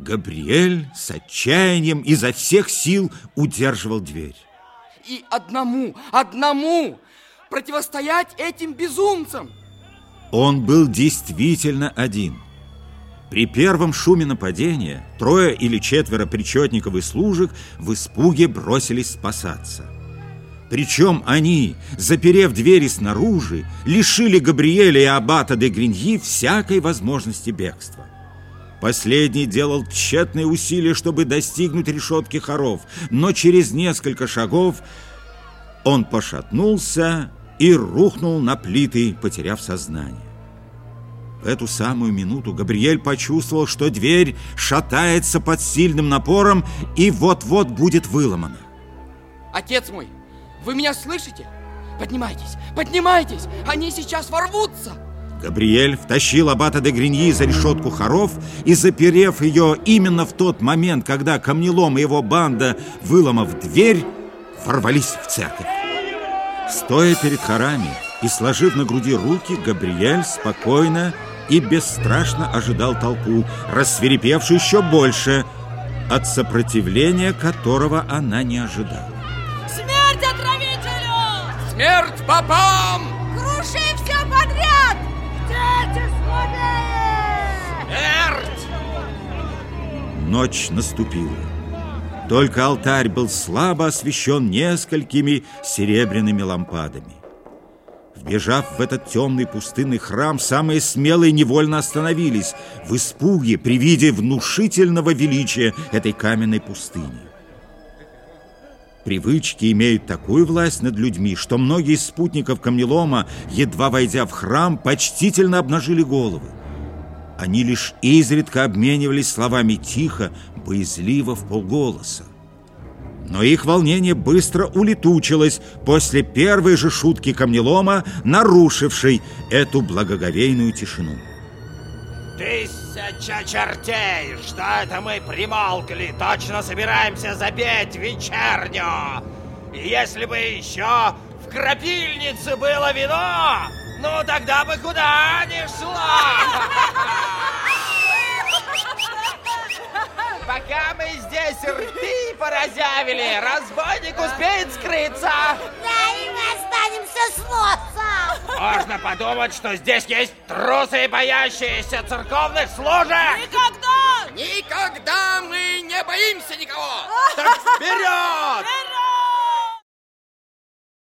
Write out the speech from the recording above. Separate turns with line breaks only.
Габриэль с отчаянием изо всех сил удерживал дверь.
И одному, одному противостоять этим безумцам.
Он был действительно один. При первом шуме нападения трое или четверо причетников и служек в испуге бросились спасаться. Причем они, заперев двери снаружи, лишили Габриэля и аббата де Гриньи всякой возможности бегства. Последний делал тщетные усилия, чтобы достигнуть решетки хоров, но через несколько шагов он пошатнулся и рухнул на плиты, потеряв сознание. В эту самую минуту Габриэль почувствовал, что дверь шатается под сильным напором и вот-вот будет выломана.
Отец мой, вы меня слышите? Поднимайтесь, поднимайтесь, они сейчас ворвутся!
Габриэль втащил аббата де Гриньи за решетку хоров и, заперев ее именно в тот момент, когда камнелом и его банда, выломав дверь, ворвались в церковь. Стоя перед хорами и сложив на груди руки, Габриэль спокойно и бесстрашно ожидал толпу, рассверепевшую еще больше, от сопротивления которого она не ожидала.
Смерть отравителю!
Смерть попам!
Круши все подряд!
Ночь наступила. Только алтарь был слабо освещен несколькими серебряными лампадами. Вбежав в этот темный пустынный храм, самые смелые невольно остановились в испуге при виде внушительного величия этой каменной пустыни. Привычки имеют такую власть над людьми, что многие из спутников камнелома, едва войдя в храм, почтительно обнажили головы. Они лишь изредка обменивались словами тихо, боязливо, в полголоса. Но их волнение быстро улетучилось после первой же шутки камнелома, нарушившей эту благоговейную тишину.
Тысяча чертей! Что это мы примолкли? Точно собираемся запеть вечерню! Если бы еще в крапильнице было вино, ну тогда бы куда ни шла! Пока мы здесь рты поразявили, разбойник успеет скрыться.
Да, и мы останемся с носом!
Можно подумать, что здесь есть трусы, боящиеся церковных служек.
Никогда!
Никогда мы не боимся никого!
Так вперед!
Вперед!